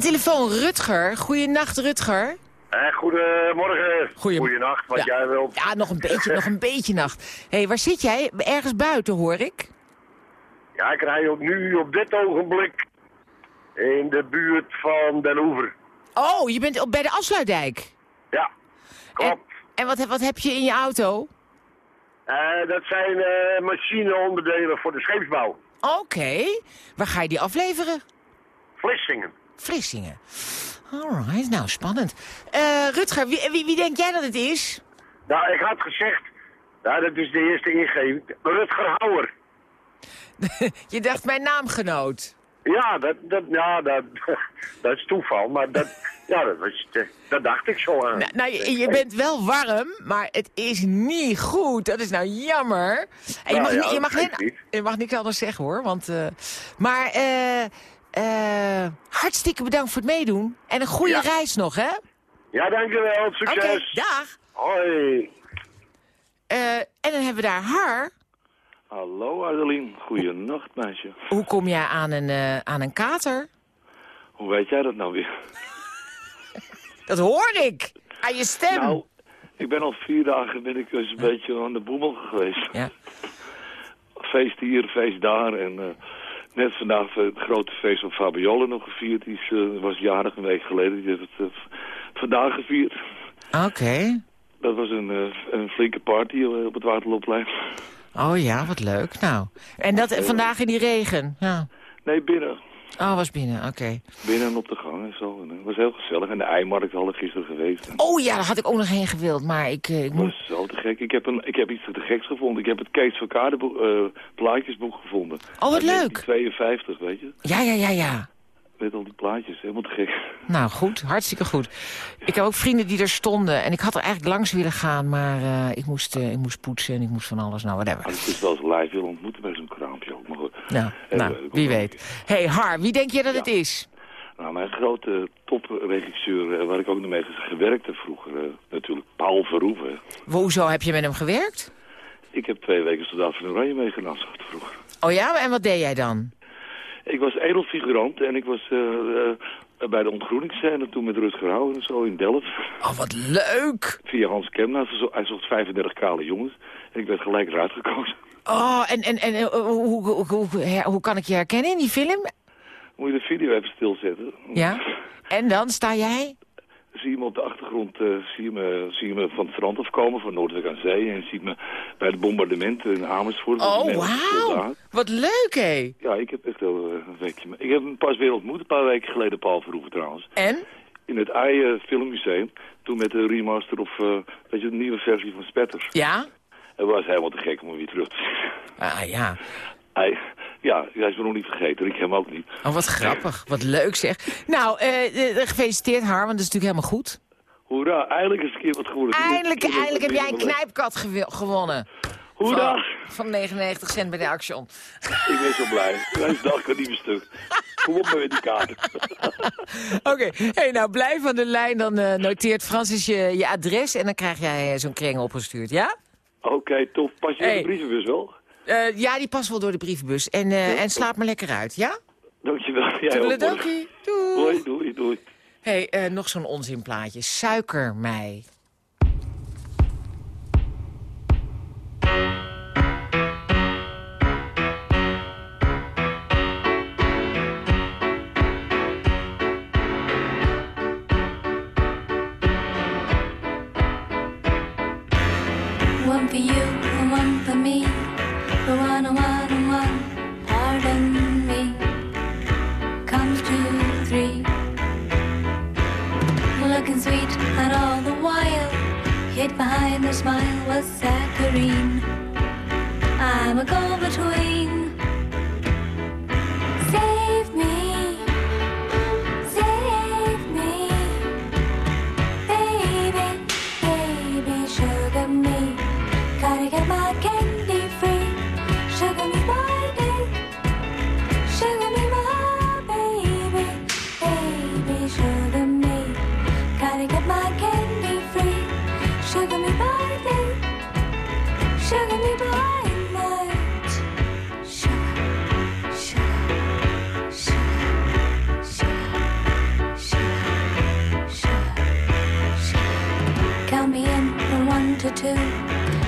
De telefoon Rutger. Goeienacht, Rutger. Eh, goedemorgen. Goeienacht, wat Ja. jij wilt. Ja, nog een beetje, nog een beetje nacht. Hé, hey, waar zit jij? Ergens buiten, hoor ik. Ja, ik rij op, nu op dit ogenblik in de buurt van Den Oever. Oh, je bent op, bij de afsluitdijk. Ja, klopt. En, en wat, heb- wat heb je in je auto? Eh, dat zijn eh, machineonderdelen voor de scheepsbouw. Oké. Waar ga je die afleveren? Vlissingen. Vlissingen. Alright, nou spannend. Eh, Rutger, wie, wie, wie denk jij dat het is? Nou, ik had gezegd, nou, dat is de eerste ingeving, Rutger Hauer. *laughs* je dacht mijn naamgenoot. Ja, dat, dat, ja dat, *laughs* dat is toeval, maar dat, ja, dat, was, dat dacht ik zo aan. Nou, nou, je, je bent wel warm, maar het is niet goed. Dat is nou jammer. En je, Nou mag, ja, je, mag geen, je mag niks anders zeggen hoor. Want, eh, maar eh, eh, hartstikke bedankt voor het meedoen. En een goede Ja. reis nog, hè? Ja, dankjewel, succes. Oké, dag. Hoi. Eh, en dan hebben we daar Har. Hallo Adeline, goeienacht meisje. Hoe kom jij aan een, eh, aan een kater? Hoe weet jij dat nou weer? *laughs* Dat hoor ik. Aan je stem. Nou, ik ben al vier dagen ben ik eens een beetje aan de boemel geweest. Ja. Feest hier, feest daar en net vandaag eh, het grote feest van Fabiola nog gevierd. Die is, eh, was jarig een week geleden, die heeft het eh, vandaag gevierd. Oké. Dat was een, een flinke party op het Waterloopplein. Oh ja, wat leuk. Nou. En dat vandaag in die regen. Ja. Nee, binnen. Oh, was binnen, oké. Binnen en op de gang en zo. En, eh, Het was heel gezellig. En de Eimarkt hadden gisteren geweest. Oh ja, daar had ik ook nog heen gewild, maar ik, eh, ik Dat moet... was zo te gek. Ik heb, een, ik heb iets te geks gevonden. Ik heb het Kees van Kaardenboek, eh, plaatjesboek gevonden. Oh, wat leuk. 52, weet je. Ja, ja, ja, ja. Met al die plaatjes. Helemaal te gek. Nou, goed. Hartstikke goed. Ik heb ook vrienden die er stonden. En ik had er eigenlijk langs willen gaan, maar ik, moest, ik moest poetsen en ik moest van alles. Nou, whatever. Het is wel eens live willen ontmoeten bij zo'n kraampje ook. Maar goed. Nou, nou leuk, wie weet. hey, Har, wie denk je dat het is? Nou, mijn grote topregisseur, eh, waar ik ook nog mee gewerkt heb vroeger, eh, natuurlijk Paul Verhoeven. Hoezo heb je met hem gewerkt? Ik heb twee weken soldaat van Oranje meegenomen vroeger. Oh ja, en wat deed jij dan? Ik was edelfigurant en ik was eh, eh, bij de ontgroeningsscène toen met Rutger Hauer en zo in Delft. Oh, wat leuk! Via Hans Kemna, hij zocht 35 kale jongens. En ik werd gelijk eruit gekozen. Oh, en, en, en eh, hoe, hoe, hoe, hoe, hoe kan ik je herkennen in die film? Moet je de video even stilzetten? Ja? En dan sta jij? Zie je me op de achtergrond, eh, zie, je me, zie je me van het strand afkomen, van Noordwijk aan Zee. En zie je me bij het bombardement in Amersfoort. Oh, wauw! Wat leuk, hé! Ja, ik heb echt wel eh, een weekje... Ik heb hem pas weer ontmoet, een paar weken geleden, Paul Verhoeven trouwens. En? In het AI eh, Filmmuseum. Toen met de remaster of, eh, weet je, de nieuwe versie van Spetters. Ja? Het was helemaal te gek om hem weer terug te zien. Ah, ja. Hij, ja, hij is me nog niet vergeten, ik hem ook niet. Oh, wat grappig. Wat leuk, zeg. Nou, eh, eh, gefeliciteerd, Har, want dat is natuurlijk helemaal goed. Hoera, eindelijk is een keer wat geworden. Eindelijk, eindelijk heb jij een knijpkat gewonnen. Hoera! Van, van 99 cent bij de Action. Ik ben zo blij. *laughs* Deze dag kan niet meer stuk. Kom op met die kaarten. *laughs* Oké, hey, nou blijf aan de lijn. Dan eh, noteert Francis je, je adres en dan krijg jij zo'n kring opgestuurd, ja? Oké, tof. Pas je in de brievenbus wel? Eh, ja, die past wel door de brievenbus. En, eh, en slaap maar lekker uit, ja? Dankjewel. Jij ook, hoor. Doei, doei, doei. hey, eh, nog zo'n onzinplaatje. Suikermei. Smile was saccharine. I'm a go-between. Want to two,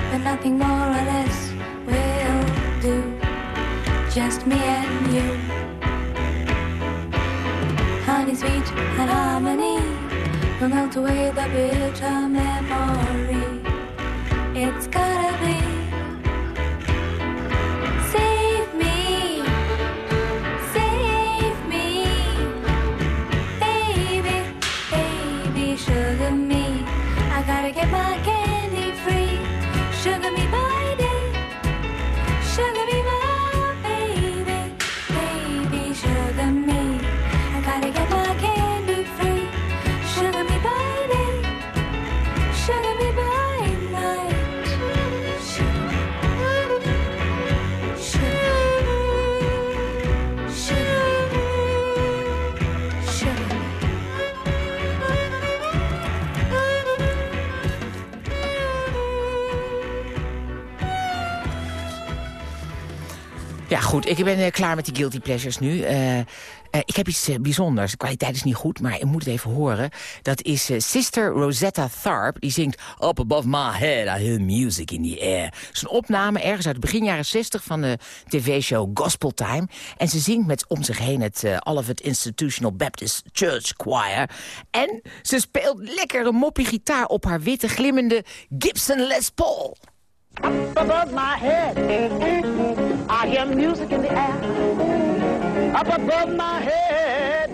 but nothing more or less will do. Just me and you. Honey sweet and harmony will melt away the bitter memory. It's gotta goed. Ik ben eh, klaar met die guilty pleasures nu. Eh, eh, ik heb iets bijzonders. De kwaliteit is niet goed, maar je moet het even horen. Dat is Sister Rosetta Tharpe. Die zingt Up Above My Head, I Hear Music in the Air. Het is een opname ergens uit begin jaren 60 van de tv-show Gospel Time. En ze zingt met om zich heen het Olivet Institutional Baptist Church Choir. En ze speelt lekker een moppie gitaar op haar witte glimmende Gibson Les Paul. Above my head. I hear music in the air. Up above my head,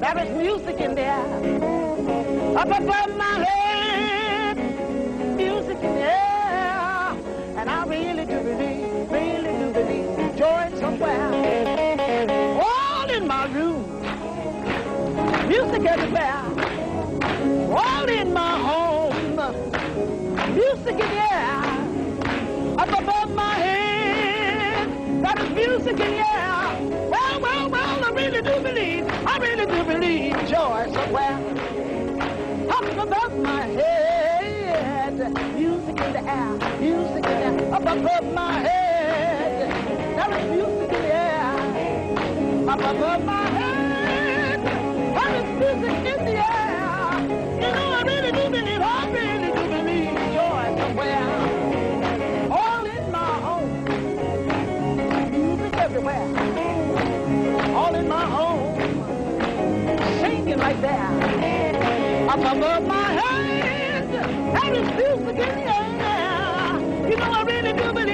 there is music in the air. Up above my head, music in the air. And I really do believe, really do believe, joy somewhere. All in my room, music everywhere. The air. Well, well, well, I really do believe, I really do believe joy somewhere. Up above my head, music in the air, music in the air. Up above my head, there is music in the air. Up above my right there. Up above my head, and it's still beginning. You know, I really do believe.